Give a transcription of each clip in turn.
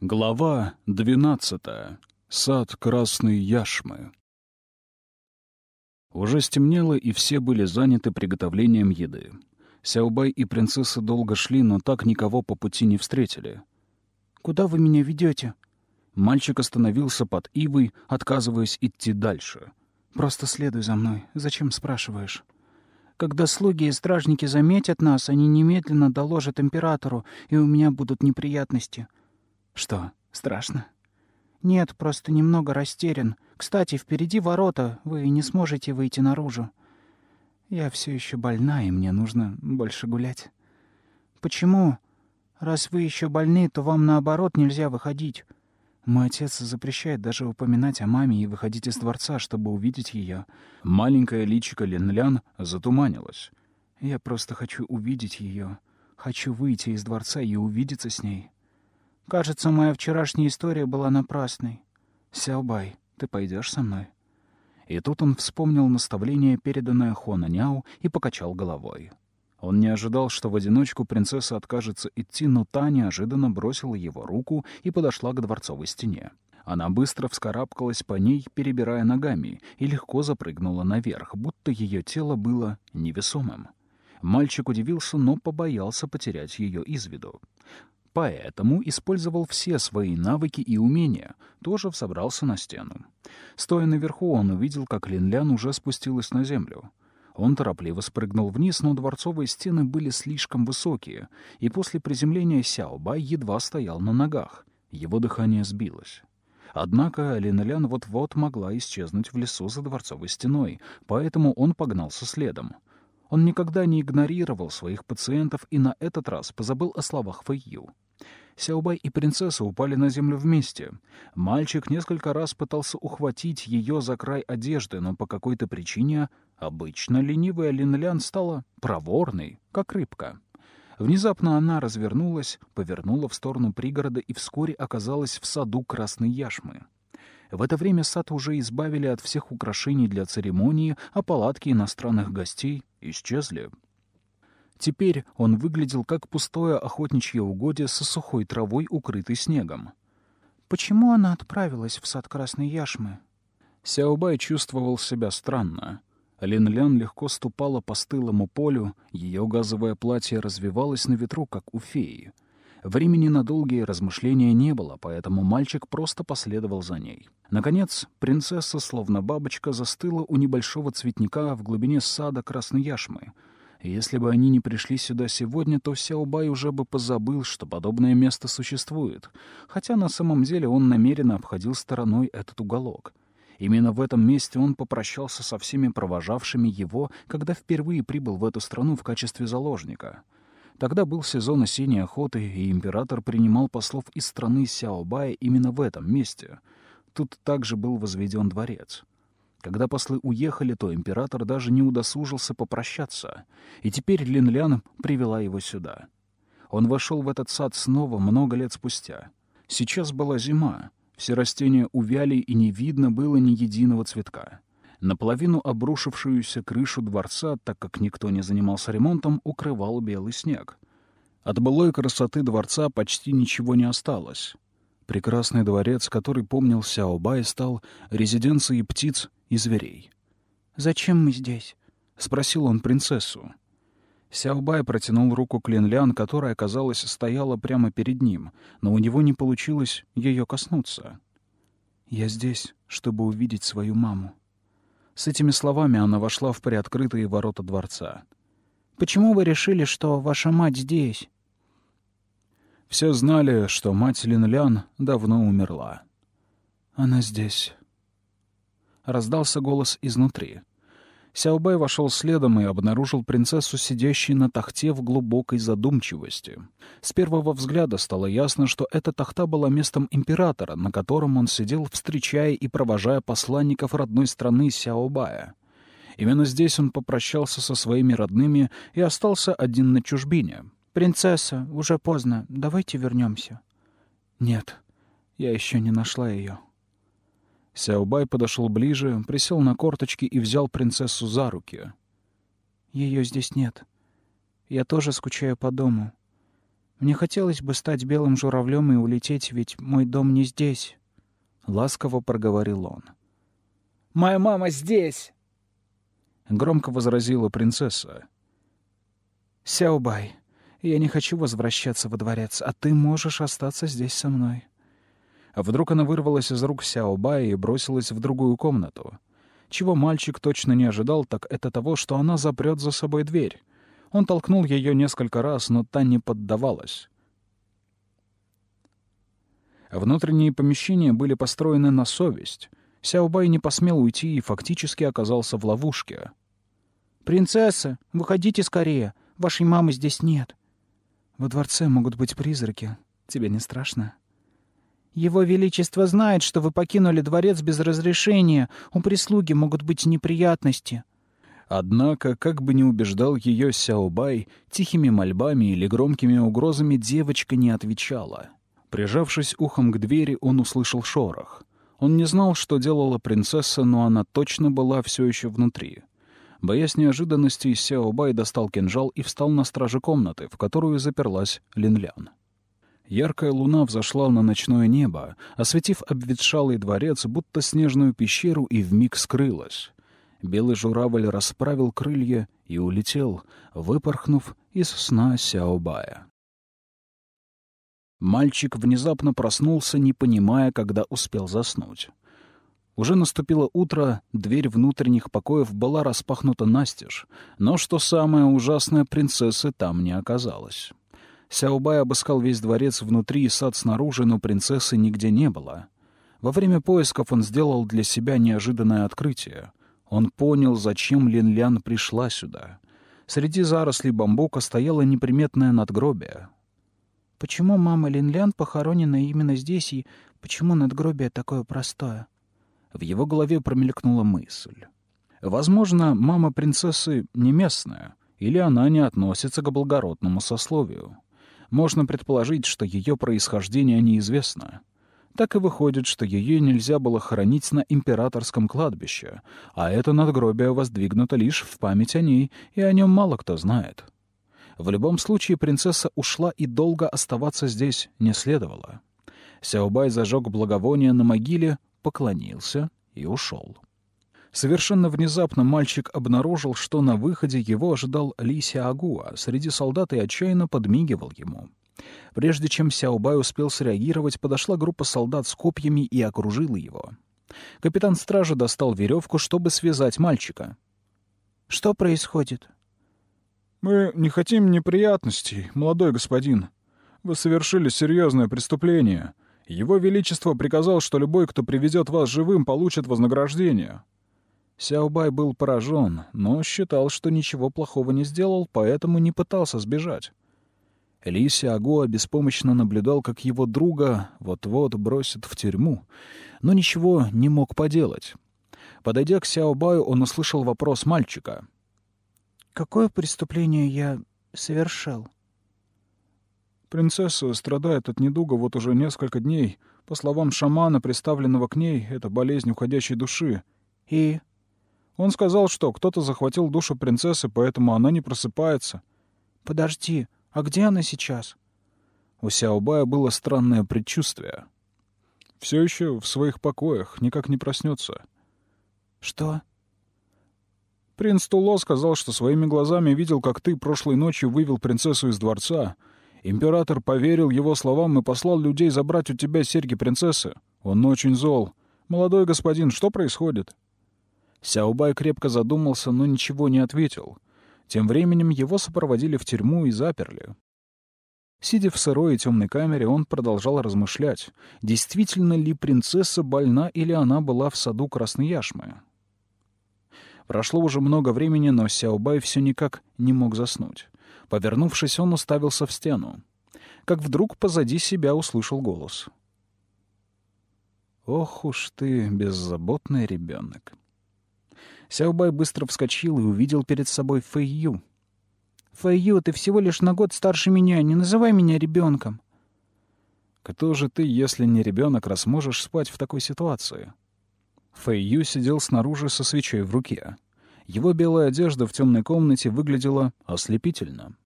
Глава двенадцатая. Сад Красной Яшмы. Уже стемнело, и все были заняты приготовлением еды. Сяобай и принцесса долго шли, но так никого по пути не встретили. «Куда вы меня ведете? Мальчик остановился под ивой, отказываясь идти дальше. «Просто следуй за мной. Зачем спрашиваешь?» «Когда слуги и стражники заметят нас, они немедленно доложат императору, и у меня будут неприятности. «Что, страшно?» «Нет, просто немного растерян. Кстати, впереди ворота, вы не сможете выйти наружу». «Я все еще больна, и мне нужно больше гулять». «Почему? Раз вы еще больны, то вам, наоборот, нельзя выходить». Мой отец запрещает даже упоминать о маме и выходить из дворца, чтобы увидеть ее. Маленькое личико Ленлян затуманилось. Я просто хочу увидеть ее. Хочу выйти из дворца и увидеться с ней. Кажется, моя вчерашняя история была напрасной. Сяобай, ты пойдешь со мной? И тут он вспомнил наставление, переданное Хона Няу, и покачал головой. Он не ожидал, что в одиночку принцесса откажется идти, но та неожиданно бросила его руку и подошла к дворцовой стене. Она быстро вскарабкалась по ней, перебирая ногами, и легко запрыгнула наверх, будто ее тело было невесомым. Мальчик удивился, но побоялся потерять ее из виду. Поэтому использовал все свои навыки и умения, тоже взобрался на стену. Стоя наверху, он увидел, как Линлян уже спустилась на землю. Он торопливо спрыгнул вниз, но дворцовые стены были слишком высокие, и после приземления Сяобай едва стоял на ногах. Его дыхание сбилось. Однако Линлян вот-вот могла исчезнуть в лесу за дворцовой стеной, поэтому он погнался следом. Он никогда не игнорировал своих пациентов и на этот раз позабыл о словах Фэйю. Сяобай и принцесса упали на землю вместе. Мальчик несколько раз пытался ухватить ее за край одежды, но по какой-то причине обычно ленивая Линлян стала проворной, как рыбка. Внезапно она развернулась, повернула в сторону пригорода и вскоре оказалась в саду Красной Яшмы. В это время сад уже избавили от всех украшений для церемонии, а палатки иностранных гостей исчезли. Теперь он выглядел как пустое охотничье угодье со сухой травой, укрытой снегом. «Почему она отправилась в сад Красной Яшмы?» Сяобай чувствовал себя странно. Лин-Лян легко ступала по стылому полю, ее газовое платье развивалось на ветру, как у феи. Времени на долгие размышления не было, поэтому мальчик просто последовал за ней. Наконец, принцесса, словно бабочка, застыла у небольшого цветника в глубине сада Красной Яшмы — если бы они не пришли сюда сегодня, то Сяобай уже бы позабыл, что подобное место существует, хотя на самом деле он намеренно обходил стороной этот уголок. Именно в этом месте он попрощался со всеми провожавшими его, когда впервые прибыл в эту страну в качестве заложника. Тогда был сезон осенней охоты, и император принимал послов из страны Сяобая именно в этом месте. Тут также был возведен дворец. Когда послы уехали, то император даже не удосужился попрощаться, и теперь Линлян привела его сюда. Он вошел в этот сад снова много лет спустя. Сейчас была зима, все растения увяли, и не видно было ни единого цветка. Наполовину обрушившуюся крышу дворца, так как никто не занимался ремонтом, укрывал белый снег. От былой красоты дворца почти ничего не осталось. Прекрасный дворец, который помнил Сяобай, стал резиденцией птиц и зверей. «Зачем мы здесь?» — спросил он принцессу. Сяобай протянул руку к Линлян, которая, казалось, стояла прямо перед ним, но у него не получилось ее коснуться. «Я здесь, чтобы увидеть свою маму». С этими словами она вошла в приоткрытые ворота дворца. «Почему вы решили, что ваша мать здесь?» Все знали, что мать Линлян давно умерла. «Она здесь», раздался голос изнутри. Сяобай вошел следом и обнаружил принцессу, сидящей на тахте в глубокой задумчивости. С первого взгляда стало ясно, что эта тахта была местом императора, на котором он сидел, встречая и провожая посланников родной страны Сяобая. Именно здесь он попрощался со своими родными и остался один на чужбине. «Принцесса, уже поздно. Давайте вернемся». «Нет, я еще не нашла ее». Сяобай подошел ближе, присел на корточки и взял принцессу за руки. Ее здесь нет. Я тоже скучаю по дому. Мне хотелось бы стать белым журавлем и улететь, ведь мой дом не здесь. Ласково проговорил он. «Моя мама здесь!» Громко возразила принцесса. «Сяобай, я не хочу возвращаться во дворец, а ты можешь остаться здесь со мной». А вдруг она вырвалась из рук Сяобая и бросилась в другую комнату. Чего мальчик точно не ожидал, так это того, что она запрет за собой дверь. Он толкнул ее несколько раз, но та не поддавалась. Внутренние помещения были построены на совесть. Сяобай не посмел уйти и фактически оказался в ловушке. «Принцесса, выходите скорее. Вашей мамы здесь нет. Во дворце могут быть призраки. Тебе не страшно?» «Его Величество знает, что вы покинули дворец без разрешения. У прислуги могут быть неприятности». Однако, как бы ни убеждал ее Сяобай, тихими мольбами или громкими угрозами девочка не отвечала. Прижавшись ухом к двери, он услышал шорох. Он не знал, что делала принцесса, но она точно была все еще внутри. Боясь неожиданности, Сяобай достал кинжал и встал на страже комнаты, в которую заперлась Линлян. Яркая луна взошла на ночное небо, осветив обветшалый дворец, будто снежную пещеру, и вмиг скрылась. Белый журавль расправил крылья и улетел, выпорхнув из сна Сяобая. Мальчик внезапно проснулся, не понимая, когда успел заснуть. Уже наступило утро, дверь внутренних покоев была распахнута настежь, но, что самое ужасное, принцессы там не оказалось. Сяобай обыскал весь дворец внутри и сад снаружи, но принцессы нигде не было. Во время поисков он сделал для себя неожиданное открытие. Он понял, зачем Лин-Лян пришла сюда. Среди зарослей бамбука стояло неприметное надгробие. «Почему мама Лин-Лян похоронена именно здесь, и почему надгробие такое простое?» В его голове промелькнула мысль. Возможно, мама принцессы не местная, или она не относится к благородному сословию. Можно предположить, что ее происхождение неизвестно. Так и выходит, что ее нельзя было хоронить на императорском кладбище, а это надгробие воздвигнуто лишь в память о ней, и о нем мало кто знает. В любом случае принцесса ушла, и долго оставаться здесь не следовало. Сяобай зажег благовоние на могиле, поклонился и ушел. Совершенно внезапно мальчик обнаружил, что на выходе его ожидал Ли Сяогуа среди солдат и отчаянно подмигивал ему. Прежде чем Сяобай успел среагировать, подошла группа солдат с копьями и окружила его. Капитан стражи достал веревку, чтобы связать мальчика. «Что происходит?» «Мы не хотим неприятностей, молодой господин. Вы совершили серьезное преступление. Его Величество приказал, что любой, кто приведет вас живым, получит вознаграждение». Сяобай был поражен, но считал, что ничего плохого не сделал, поэтому не пытался сбежать. Ли Сиагуа беспомощно наблюдал, как его друга вот-вот бросят в тюрьму, но ничего не мог поделать. Подойдя к Сяобаю, он услышал вопрос мальчика. «Какое преступление я совершил?» «Принцесса страдает от недуга вот уже несколько дней. По словам шамана, представленного к ней, это болезнь уходящей души. И...» Он сказал, что кто-то захватил душу принцессы, поэтому она не просыпается. «Подожди, а где она сейчас?» У Сяобая было странное предчувствие. «Все еще в своих покоях, никак не проснется». «Что?» «Принц Туло сказал, что своими глазами видел, как ты прошлой ночью вывел принцессу из дворца. Император поверил его словам и послал людей забрать у тебя серьги принцессы. Он очень зол. Молодой господин, что происходит?» Сяобай крепко задумался, но ничего не ответил. Тем временем его сопроводили в тюрьму и заперли. Сидя в сырой и темной камере, он продолжал размышлять, действительно ли принцесса больна или она была в саду Красной Яшмы. Прошло уже много времени, но Сяобай все никак не мог заснуть. Повернувшись, он уставился в стену. Как вдруг позади себя услышал голос. «Ох уж ты, беззаботный ребенок!» Сяобай быстро вскочил и увидел перед собой Фэйю. «Фэйю, ты всего лишь на год старше меня, не называй меня ребенком. «Кто же ты, если не ребенок, раз можешь спать в такой ситуации?» Фэйю сидел снаружи со свечой в руке. Его белая одежда в темной комнате выглядела ослепительно.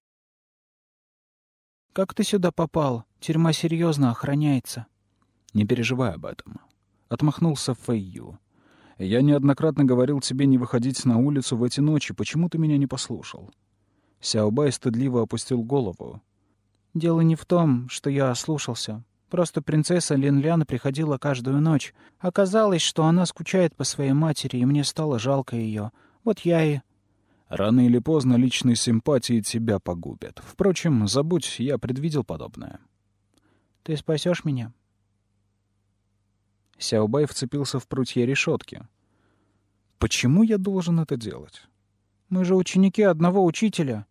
Как ты сюда попал? Тюрьма серьезно охраняется. Не переживай об этом. Отмахнулся Фэйю. Я неоднократно говорил тебе не выходить на улицу в эти ночи. Почему ты меня не послушал? Сяобай стыдливо опустил голову. Дело не в том, что я ослушался. Просто принцесса Линлян приходила каждую ночь. Оказалось, что она скучает по своей матери, и мне стало жалко ее. Вот я и... Рано или поздно личные симпатии тебя погубят. Впрочем, забудь, я предвидел подобное. Ты спасешь меня? Сяобай вцепился в прутья решетки. Почему я должен это делать? Мы же ученики одного учителя.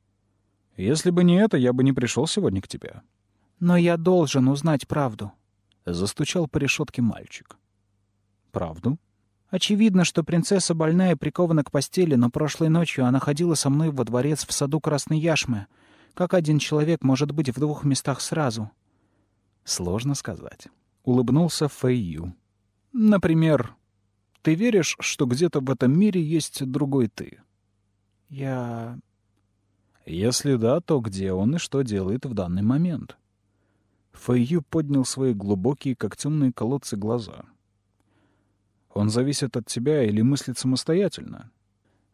Если бы не это, я бы не пришел сегодня к тебе. Но я должен узнать правду. Застучал по решетке мальчик. Правду? Очевидно, что принцесса больная прикована к постели, но прошлой ночью она ходила со мной во дворец в саду Красной Яшмы. Как один человек может быть в двух местах сразу? Сложно сказать. Улыбнулся Фэйю. Например, ты веришь, что где-то в этом мире есть другой ты? Я... Если да, то где он и что делает в данный момент? Фэйю поднял свои глубокие, как темные колодцы, глаза. Он зависит от тебя или мыслит самостоятельно?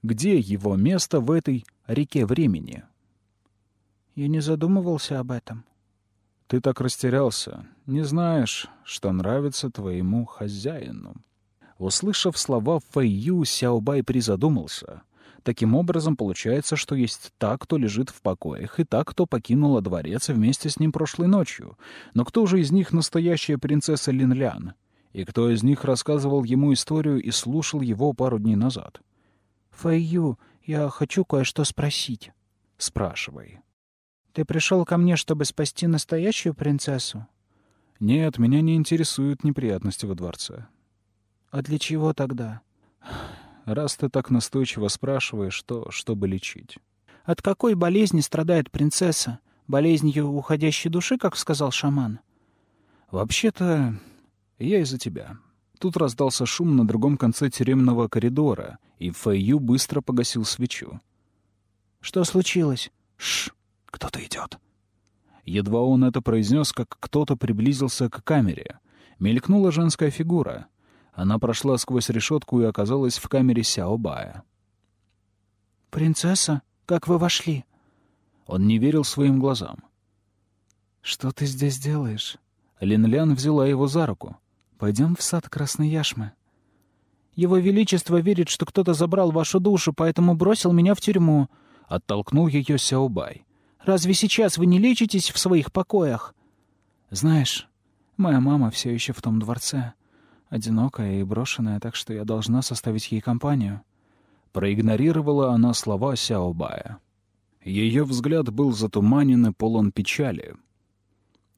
Где его место в этой реке времени? Я не задумывался об этом. Ты так растерялся, не знаешь, что нравится твоему хозяину. Услышав слова Фэйю, Сяобай призадумался. Таким образом, получается, что есть та, кто лежит в покоях, и та, кто покинула дворец вместе с ним прошлой ночью. Но кто же из них настоящая принцесса Линлян? И кто из них рассказывал ему историю и слушал его пару дней назад? «Фэйю, я хочу кое-что спросить». «Спрашивай». Ты пришел ко мне, чтобы спасти настоящую принцессу? Нет, меня не интересуют неприятности во дворце. А для чего тогда? Раз ты так настойчиво спрашиваешь, то чтобы лечить. От какой болезни страдает принцесса? Болезнью уходящей души, как сказал шаман? Вообще-то, я из-за тебя. Тут раздался шум на другом конце тюремного коридора, и Фэйю быстро погасил свечу. Что случилось? Шш! Кто-то идет. Едва он это произнес, как кто-то приблизился к камере. Мелькнула женская фигура. Она прошла сквозь решетку и оказалась в камере Сяобая. «Принцесса, как вы вошли?» Он не верил своим глазам. «Что ты здесь делаешь?» Линлян взяла его за руку. «Пойдем в сад Красной Яшмы». «Его Величество верит, что кто-то забрал вашу душу, поэтому бросил меня в тюрьму», — оттолкнул ее Сяобай. Разве сейчас вы не лечитесь в своих покоях? Знаешь, моя мама все еще в том дворце. Одинокая и брошенная, так что я должна составить ей компанию. Проигнорировала она слова Сяобая. Ее взгляд был затуманен и полон печали.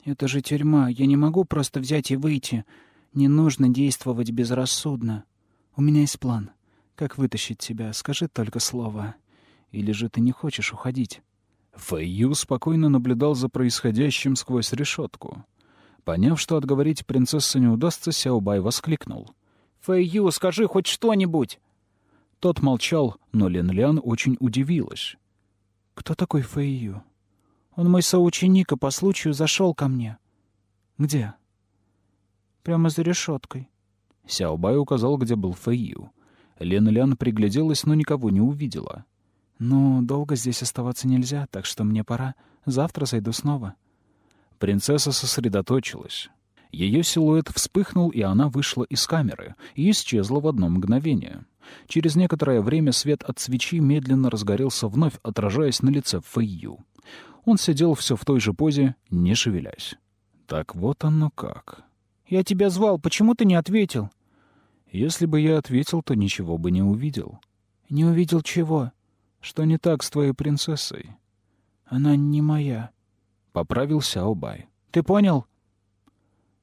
«Это же тюрьма. Я не могу просто взять и выйти. Не нужно действовать безрассудно. У меня есть план. Как вытащить тебя? Скажи только слово. Или же ты не хочешь уходить?» Фэйю спокойно наблюдал за происходящим сквозь решетку. Поняв, что отговорить принцессу не удастся, Сяобай воскликнул. «Фэйю, скажи хоть что-нибудь!» Тот молчал, но Лен-Лян очень удивилась. «Кто такой Фэйю?» «Он мой соученик и по случаю зашел ко мне». «Где?» «Прямо за решеткой». Сяобай указал, где был Фэйю. Лен-Лян пригляделась, но никого не увидела. «Ну, долго здесь оставаться нельзя, так что мне пора. Завтра зайду снова». Принцесса сосредоточилась. Ее силуэт вспыхнул, и она вышла из камеры и исчезла в одно мгновение. Через некоторое время свет от свечи медленно разгорелся вновь, отражаясь на лице Фэйю. Он сидел все в той же позе, не шевелясь. Так вот оно как. «Я тебя звал, почему ты не ответил?» «Если бы я ответил, то ничего бы не увидел». «Не увидел чего?» Что не так с твоей принцессой? Она не моя. Поправил Сяобай. Ты понял?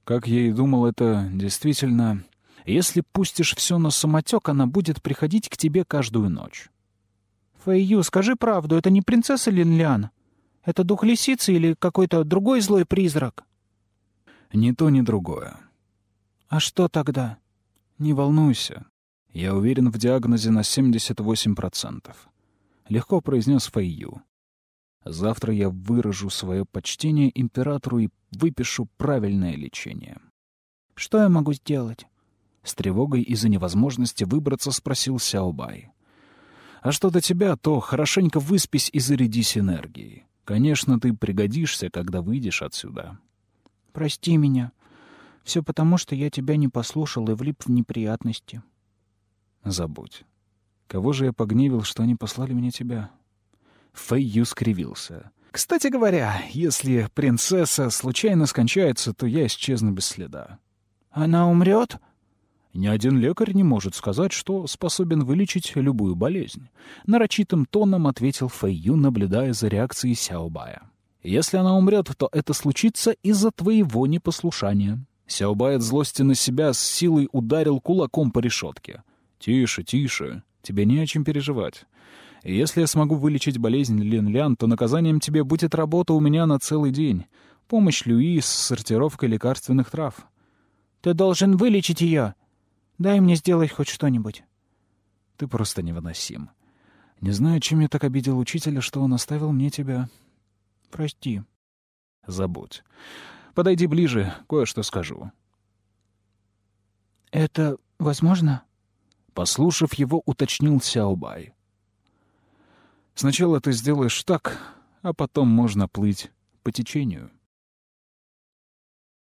Как я и думал, это действительно... Если пустишь все на самотек, она будет приходить к тебе каждую ночь. Фэйю, скажи правду, это не принцесса Линлян? Это дух лисицы или какой-то другой злой призрак? Ни то, ни другое. А что тогда? Не волнуйся. Я уверен в диагнозе на 78%. — легко произнес Фэйю. Завтра я выражу свое почтение императору и выпишу правильное лечение. Что я могу сделать? С тревогой из-за невозможности выбраться спросил Сяобай. А что до тебя, то хорошенько выспись и зарядись энергией. Конечно, ты пригодишься, когда выйдешь отсюда. Прости меня. Все потому, что я тебя не послушал и влип в неприятности. Забудь. Кого же я погневил, что они послали мне тебя? Фэй Ю скривился. Кстати говоря, если принцесса случайно скончается, то я исчезну без следа. Она умрет? Ни один лекарь не может сказать, что способен вылечить любую болезнь. Нарочитым тоном ответил Фэй Ю, наблюдая за реакцией Сяобая. Если она умрет, то это случится из-за твоего непослушания. Сяобай от злости на себя с силой ударил кулаком по решетке. «Тише, тише. Тебе не о чем переживать. Если я смогу вылечить болезнь Лин-Лян, то наказанием тебе будет работа у меня на целый день. Помощь Люи с сортировкой лекарственных трав. Ты должен вылечить ее. Дай мне сделать хоть что-нибудь. Ты просто невыносим. Не знаю, чем я так обидел учителя, что он оставил мне тебя. Прости. Забудь. Подойди ближе, кое-что скажу. Это возможно? Послушав его, уточнил Сяобай. Сначала ты сделаешь так, а потом можно плыть по течению.